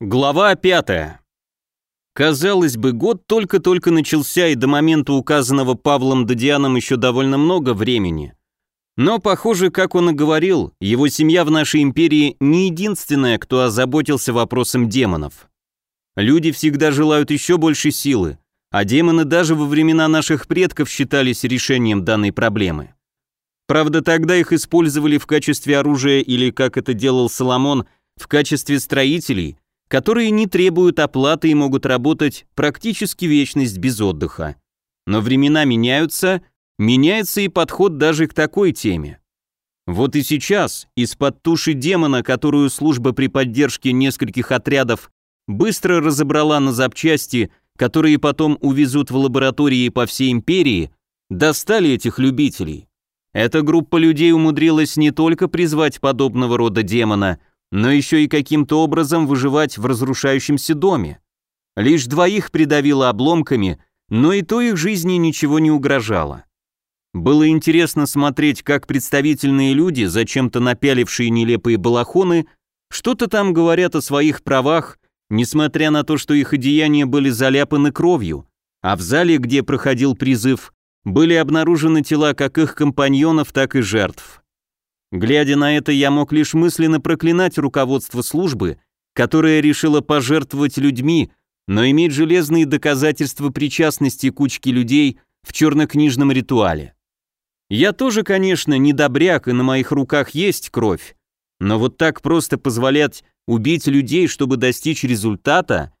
Глава 5. Казалось бы, год только-только начался, и до момента указанного Павлом Дадианом еще довольно много времени. Но, похоже, как он и говорил, его семья в нашей империи не единственная, кто озаботился вопросом демонов. Люди всегда желают еще больше силы, а демоны даже во времена наших предков считались решением данной проблемы. Правда, тогда их использовали в качестве оружия или, как это делал Соломон, в качестве строителей – которые не требуют оплаты и могут работать практически вечность без отдыха. Но времена меняются, меняется и подход даже к такой теме. Вот и сейчас из-под туши демона, которую служба при поддержке нескольких отрядов быстро разобрала на запчасти, которые потом увезут в лаборатории по всей империи, достали этих любителей. Эта группа людей умудрилась не только призвать подобного рода демона, но еще и каким-то образом выживать в разрушающемся доме. Лишь двоих придавило обломками, но и то их жизни ничего не угрожало. Было интересно смотреть, как представительные люди, зачем-то напялившие нелепые балахоны, что-то там говорят о своих правах, несмотря на то, что их одеяния были заляпаны кровью, а в зале, где проходил призыв, были обнаружены тела как их компаньонов, так и жертв. Глядя на это, я мог лишь мысленно проклинать руководство службы, которое решило пожертвовать людьми, но иметь железные доказательства причастности кучки людей в чернокнижном ритуале. Я тоже, конечно, не добряк, и на моих руках есть кровь, но вот так просто позволять убить людей, чтобы достичь результата,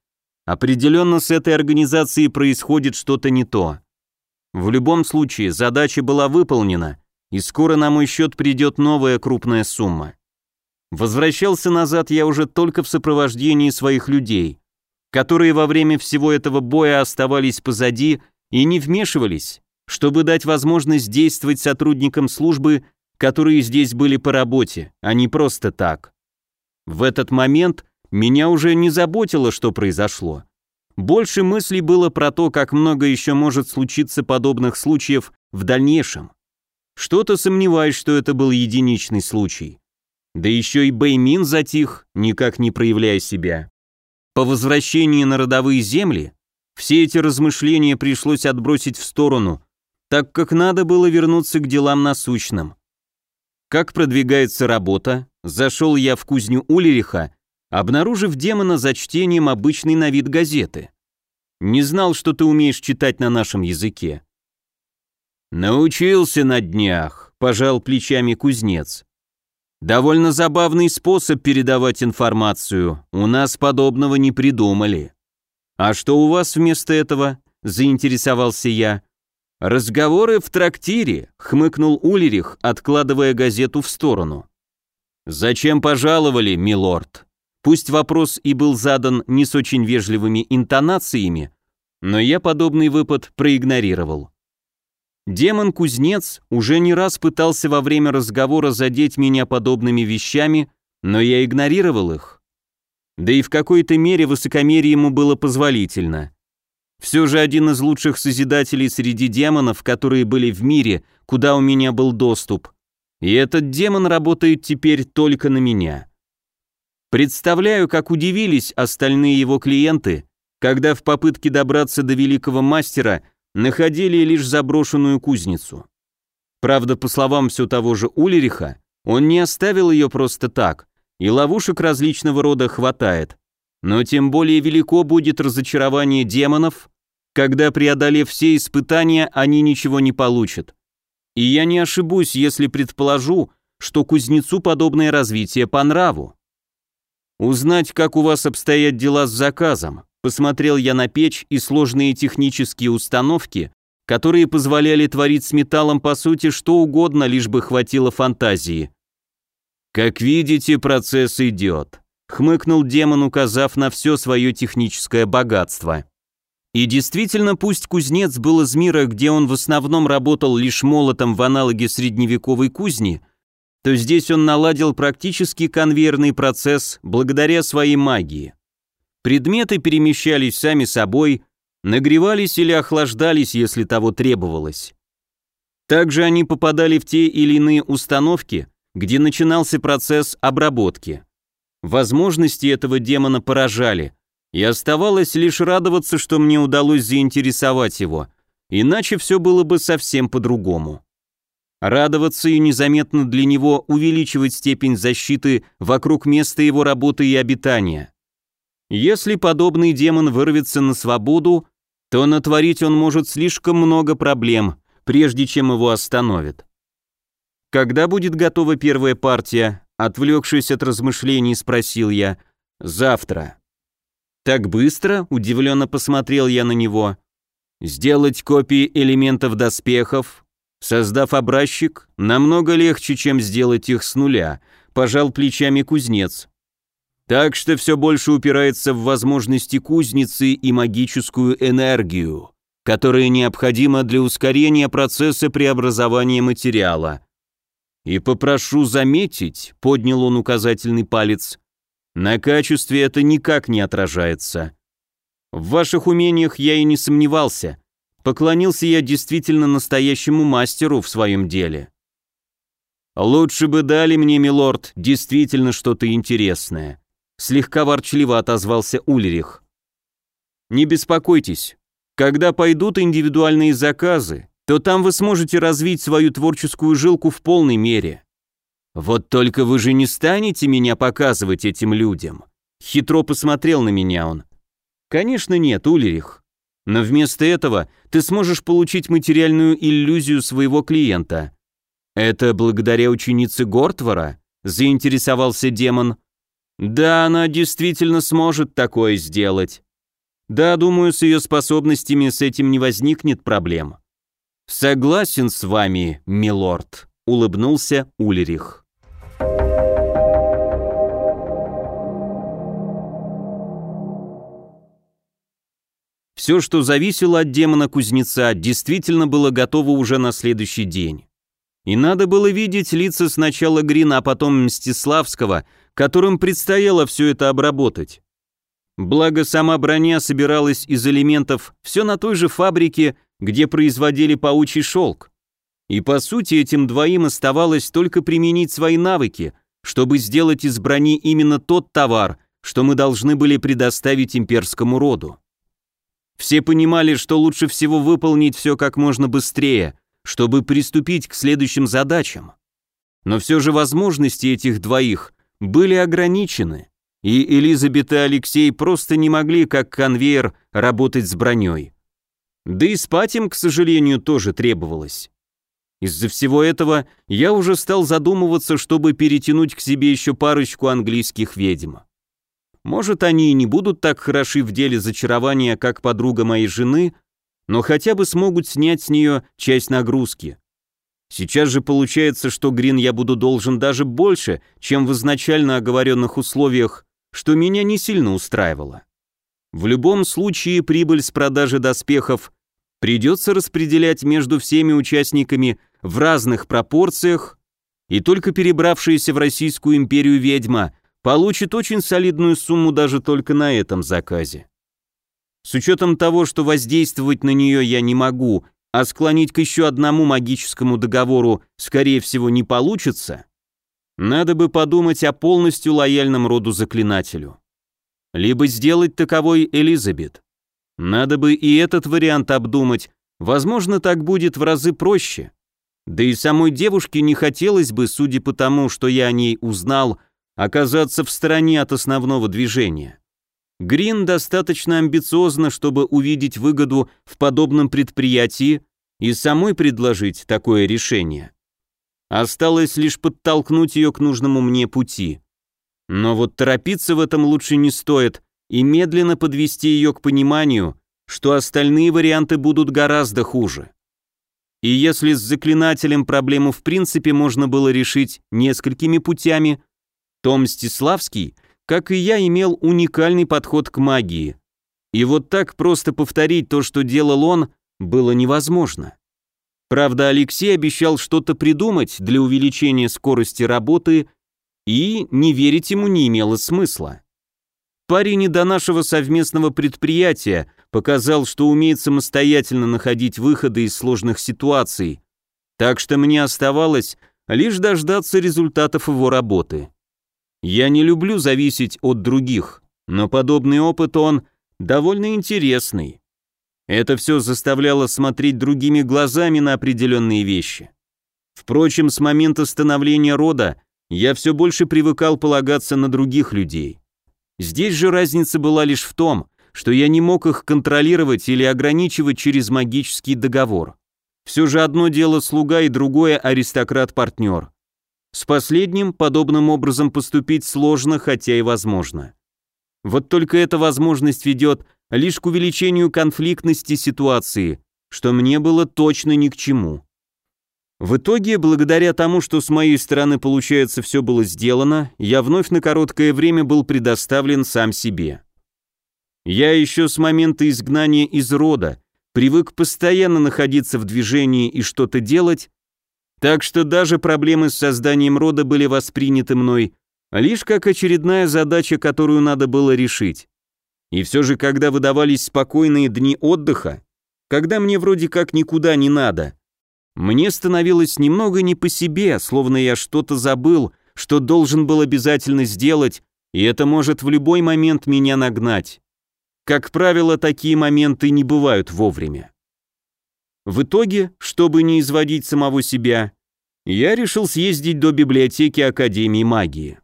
определенно с этой организацией происходит что-то не то. В любом случае, задача была выполнена, и скоро на мой счет придет новая крупная сумма. Возвращался назад я уже только в сопровождении своих людей, которые во время всего этого боя оставались позади и не вмешивались, чтобы дать возможность действовать сотрудникам службы, которые здесь были по работе, а не просто так. В этот момент меня уже не заботило, что произошло. Больше мыслей было про то, как много еще может случиться подобных случаев в дальнейшем. Что-то сомневаюсь, что это был единичный случай. Да еще и Бэймин затих, никак не проявляя себя. По возвращении на родовые земли все эти размышления пришлось отбросить в сторону, так как надо было вернуться к делам насущным. Как продвигается работа, зашел я в кузню Улериха, обнаружив демона за чтением обычной на вид газеты. Не знал, что ты умеешь читать на нашем языке. «Научился на днях», – пожал плечами кузнец. «Довольно забавный способ передавать информацию, у нас подобного не придумали». «А что у вас вместо этого?» – заинтересовался я. «Разговоры в трактире», – хмыкнул Улерих, откладывая газету в сторону. «Зачем пожаловали, милорд?» Пусть вопрос и был задан не с очень вежливыми интонациями, но я подобный выпад проигнорировал. Демон-кузнец уже не раз пытался во время разговора задеть меня подобными вещами, но я игнорировал их. Да и в какой-то мере высокомерие ему было позволительно. Все же один из лучших созидателей среди демонов, которые были в мире, куда у меня был доступ. И этот демон работает теперь только на меня. Представляю, как удивились остальные его клиенты, когда в попытке добраться до великого мастера – находили лишь заброшенную кузницу. Правда, по словам все того же Улериха, он не оставил ее просто так, и ловушек различного рода хватает. Но тем более велико будет разочарование демонов, когда, преодолев все испытания, они ничего не получат. И я не ошибусь, если предположу, что кузнецу подобное развитие по нраву. Узнать, как у вас обстоят дела с заказом, Посмотрел я на печь и сложные технические установки, которые позволяли творить с металлом по сути что угодно, лишь бы хватило фантазии. «Как видите, процесс идет», — хмыкнул демон, указав на все свое техническое богатство. И действительно, пусть кузнец был из мира, где он в основном работал лишь молотом в аналоге средневековой кузни, то здесь он наладил практически конвейерный процесс благодаря своей магии. Предметы перемещались сами собой, нагревались или охлаждались, если того требовалось. Также они попадали в те или иные установки, где начинался процесс обработки. Возможности этого демона поражали, и оставалось лишь радоваться, что мне удалось заинтересовать его, иначе все было бы совсем по-другому. Радоваться и незаметно для него увеличивать степень защиты вокруг места его работы и обитания. Если подобный демон вырвется на свободу, то натворить он может слишком много проблем, прежде чем его остановят. Когда будет готова первая партия, отвлекшись от размышлений, спросил я. Завтра. Так быстро? Удивленно посмотрел я на него. Сделать копии элементов доспехов, Создав образчик, намного легче, чем сделать их с нуля, пожал плечами кузнец. Так что все больше упирается в возможности кузницы и магическую энергию, которая необходима для ускорения процесса преобразования материала. И попрошу заметить, поднял он указательный палец, на качестве это никак не отражается. В ваших умениях я и не сомневался, Поклонился я действительно настоящему мастеру в своем деле. «Лучше бы дали мне, милорд, действительно что-то интересное», слегка ворчливо отозвался Ульрих. «Не беспокойтесь, когда пойдут индивидуальные заказы, то там вы сможете развить свою творческую жилку в полной мере. Вот только вы же не станете меня показывать этим людям». Хитро посмотрел на меня он. «Конечно нет, Ульрих. Но вместо этого ты сможешь получить материальную иллюзию своего клиента. Это благодаря ученице Гортвара? Заинтересовался демон. Да, она действительно сможет такое сделать. Да, думаю, с ее способностями с этим не возникнет проблем. Согласен с вами, милорд, улыбнулся Ульрих. Все, что зависело от демона-кузнеца, действительно было готово уже на следующий день. И надо было видеть лица сначала Грина, а потом Мстиславского, которым предстояло все это обработать. Благо, сама броня собиралась из элементов все на той же фабрике, где производили паучий шелк. И по сути этим двоим оставалось только применить свои навыки, чтобы сделать из брони именно тот товар, что мы должны были предоставить имперскому роду. Все понимали, что лучше всего выполнить все как можно быстрее, чтобы приступить к следующим задачам. Но все же возможности этих двоих были ограничены, и Элизабет и Алексей просто не могли, как конвейер, работать с броней. Да и спать им, к сожалению, тоже требовалось. Из-за всего этого я уже стал задумываться, чтобы перетянуть к себе еще парочку английских ведьм. Может, они и не будут так хороши в деле зачарования, как подруга моей жены, но хотя бы смогут снять с нее часть нагрузки. Сейчас же получается, что Грин я буду должен даже больше, чем в изначально оговоренных условиях, что меня не сильно устраивало. В любом случае прибыль с продажи доспехов придется распределять между всеми участниками в разных пропорциях, и только перебравшаяся в Российскую империю ведьма получит очень солидную сумму даже только на этом заказе. С учетом того, что воздействовать на нее я не могу, а склонить к еще одному магическому договору, скорее всего, не получится, надо бы подумать о полностью лояльном роду заклинателю. Либо сделать таковой Элизабет. Надо бы и этот вариант обдумать, возможно, так будет в разы проще. Да и самой девушке не хотелось бы, судя по тому, что я о ней узнал, оказаться в стороне от основного движения. Грин достаточно амбициозно, чтобы увидеть выгоду в подобном предприятии и самой предложить такое решение. Осталось лишь подтолкнуть ее к нужному мне пути. Но вот торопиться в этом лучше не стоит и медленно подвести ее к пониманию, что остальные варианты будут гораздо хуже. И если с заклинателем проблему в принципе можно было решить несколькими путями, том Мстиславский, как и я, имел уникальный подход к магии. И вот так просто повторить то, что делал он, было невозможно. Правда, Алексей обещал что-то придумать для увеличения скорости работы, и не верить ему не имело смысла. Парень и до нашего совместного предприятия показал, что умеет самостоятельно находить выходы из сложных ситуаций, так что мне оставалось лишь дождаться результатов его работы. Я не люблю зависеть от других, но подобный опыт он довольно интересный. Это все заставляло смотреть другими глазами на определенные вещи. Впрочем, с момента становления рода я все больше привыкал полагаться на других людей. Здесь же разница была лишь в том, что я не мог их контролировать или ограничивать через магический договор. Все же одно дело слуга и другое аристократ-партнер. С последним подобным образом поступить сложно, хотя и возможно. Вот только эта возможность ведет лишь к увеличению конфликтности ситуации, что мне было точно ни к чему. В итоге, благодаря тому, что с моей стороны, получается, все было сделано, я вновь на короткое время был предоставлен сам себе. Я еще с момента изгнания из рода привык постоянно находиться в движении и что-то делать, так что даже проблемы с созданием рода были восприняты мной лишь как очередная задача, которую надо было решить. И все же, когда выдавались спокойные дни отдыха, когда мне вроде как никуда не надо, мне становилось немного не по себе, словно я что-то забыл, что должен был обязательно сделать, и это может в любой момент меня нагнать. Как правило, такие моменты не бывают вовремя. В итоге, чтобы не изводить самого себя, я решил съездить до библиотеки Академии магии.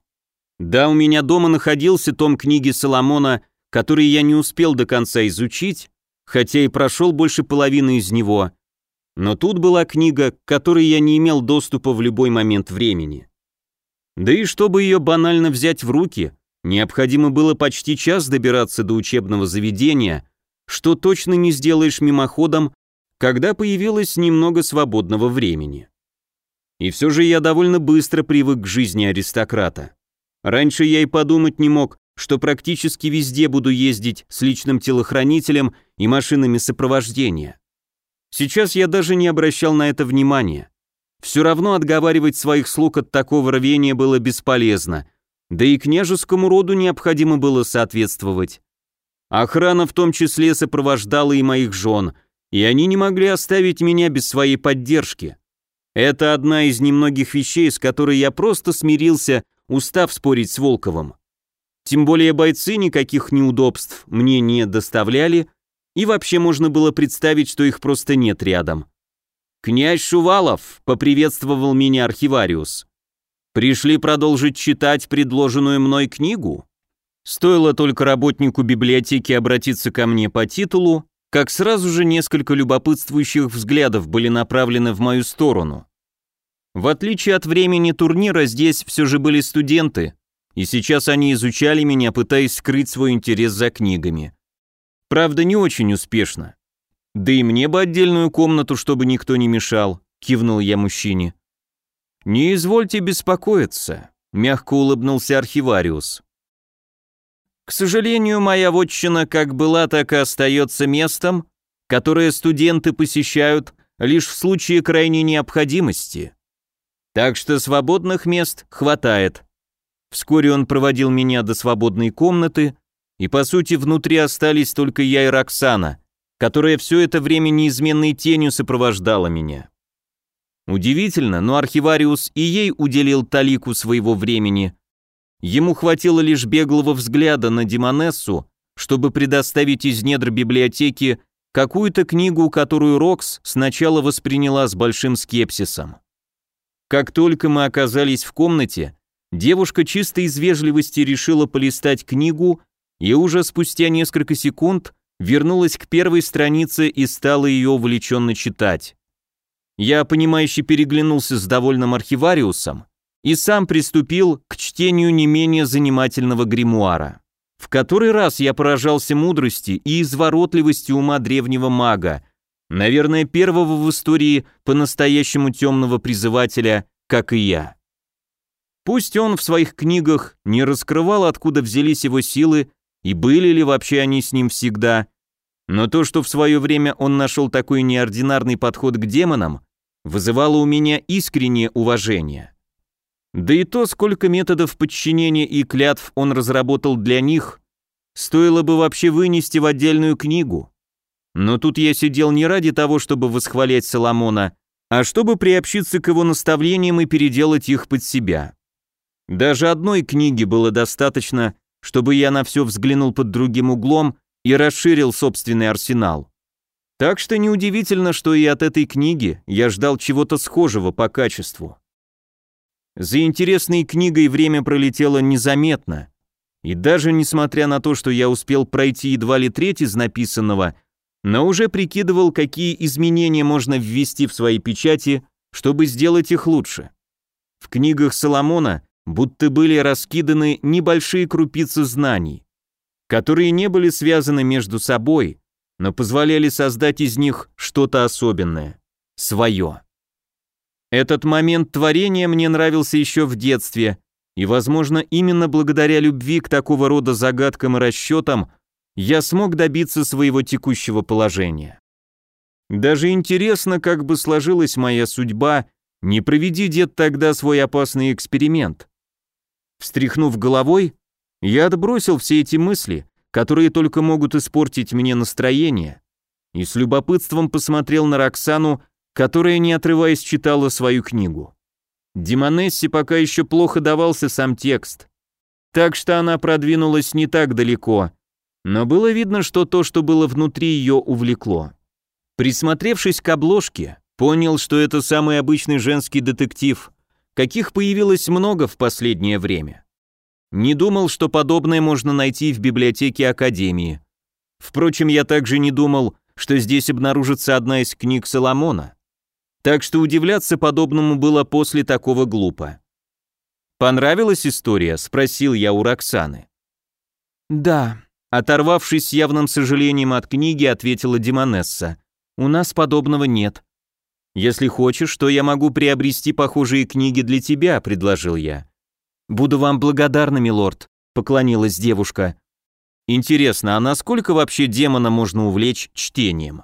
Да, у меня дома находился том книги Соломона который я не успел до конца изучить, хотя и прошел больше половины из него. Но тут была книга, к которой я не имел доступа в любой момент времени. Да и чтобы ее банально взять в руки, необходимо было почти час добираться до учебного заведения, что точно не сделаешь мимоходом, когда появилось немного свободного времени. И все же я довольно быстро привык к жизни аристократа. Раньше я и подумать не мог, что практически везде буду ездить с личным телохранителем и машинами сопровождения. Сейчас я даже не обращал на это внимания. Все равно отговаривать своих слуг от такого рвения было бесполезно, да и княжескому роду необходимо было соответствовать. Охрана в том числе сопровождала и моих жен, и они не могли оставить меня без своей поддержки. Это одна из немногих вещей, с которой я просто смирился, устав спорить с Волковым. Тем более бойцы никаких неудобств мне не доставляли, и вообще можно было представить, что их просто нет рядом. «Князь Шувалов!» — поприветствовал меня архивариус. «Пришли продолжить читать предложенную мной книгу?» Стоило только работнику библиотеки обратиться ко мне по титулу, как сразу же несколько любопытствующих взглядов были направлены в мою сторону. В отличие от времени турнира, здесь все же были студенты, и сейчас они изучали меня, пытаясь скрыть свой интерес за книгами. Правда, не очень успешно. «Да и мне бы отдельную комнату, чтобы никто не мешал», — кивнул я мужчине. «Не извольте беспокоиться», — мягко улыбнулся архивариус. «К сожалению, моя вотчина как была, так и остается местом, которое студенты посещают лишь в случае крайней необходимости. Так что свободных мест хватает. Вскоре он проводил меня до свободной комнаты, и по сути внутри остались только я и Роксана, которая все это время неизменной тенью сопровождала меня. Удивительно, но архивариус и ей уделил талику своего времени. Ему хватило лишь беглого взгляда на Демонессу, чтобы предоставить из недр библиотеки какую-то книгу, которую Рокс сначала восприняла с большим скепсисом. Как только мы оказались в комнате, Девушка чисто из вежливости решила полистать книгу и уже спустя несколько секунд вернулась к первой странице и стала ее увлеченно читать. Я, понимающе переглянулся с довольным архивариусом и сам приступил к чтению не менее занимательного гримуара. В который раз я поражался мудрости и изворотливости ума древнего мага, наверное, первого в истории по-настоящему темного призывателя, как и я. Пусть он в своих книгах не раскрывал, откуда взялись его силы и были ли вообще они с ним всегда, но то, что в свое время он нашел такой неординарный подход к демонам, вызывало у меня искреннее уважение. Да и то, сколько методов подчинения и клятв он разработал для них, стоило бы вообще вынести в отдельную книгу. Но тут я сидел не ради того, чтобы восхвалять Соломона, а чтобы приобщиться к его наставлениям и переделать их под себя. Даже одной книги было достаточно, чтобы я на все взглянул под другим углом и расширил собственный арсенал. Так что неудивительно, что и от этой книги я ждал чего-то схожего по качеству. За интересной книгой время пролетело незаметно, и даже несмотря на то, что я успел пройти едва ли треть из написанного, но уже прикидывал, какие изменения можно ввести в свои печати, чтобы сделать их лучше. В книгах Соломона будто были раскиданы небольшие крупицы знаний, которые не были связаны между собой, но позволяли создать из них что-то особенное, свое. Этот момент творения мне нравился еще в детстве, и, возможно, именно благодаря любви к такого рода загадкам и расчетам я смог добиться своего текущего положения. Даже интересно, как бы сложилась моя судьба, не проведи дед тогда свой опасный эксперимент. Встряхнув головой, я отбросил все эти мысли, которые только могут испортить мне настроение, и с любопытством посмотрел на Роксану, которая, не отрываясь, читала свою книгу. Демонессе пока еще плохо давался сам текст, так что она продвинулась не так далеко, но было видно, что то, что было внутри ее, увлекло. Присмотревшись к обложке, понял, что это самый обычный женский детектив, каких появилось много в последнее время. Не думал, что подобное можно найти в библиотеке Академии. Впрочем, я также не думал, что здесь обнаружится одна из книг Соломона. Так что удивляться подобному было после такого глупо. «Понравилась история?» – спросил я у Роксаны. «Да», – оторвавшись с явным сожалением от книги, ответила Демонесса. «У нас подобного нет». «Если хочешь, то я могу приобрести похожие книги для тебя», — предложил я. «Буду вам благодарна, милорд», — поклонилась девушка. «Интересно, а насколько вообще демона можно увлечь чтением?»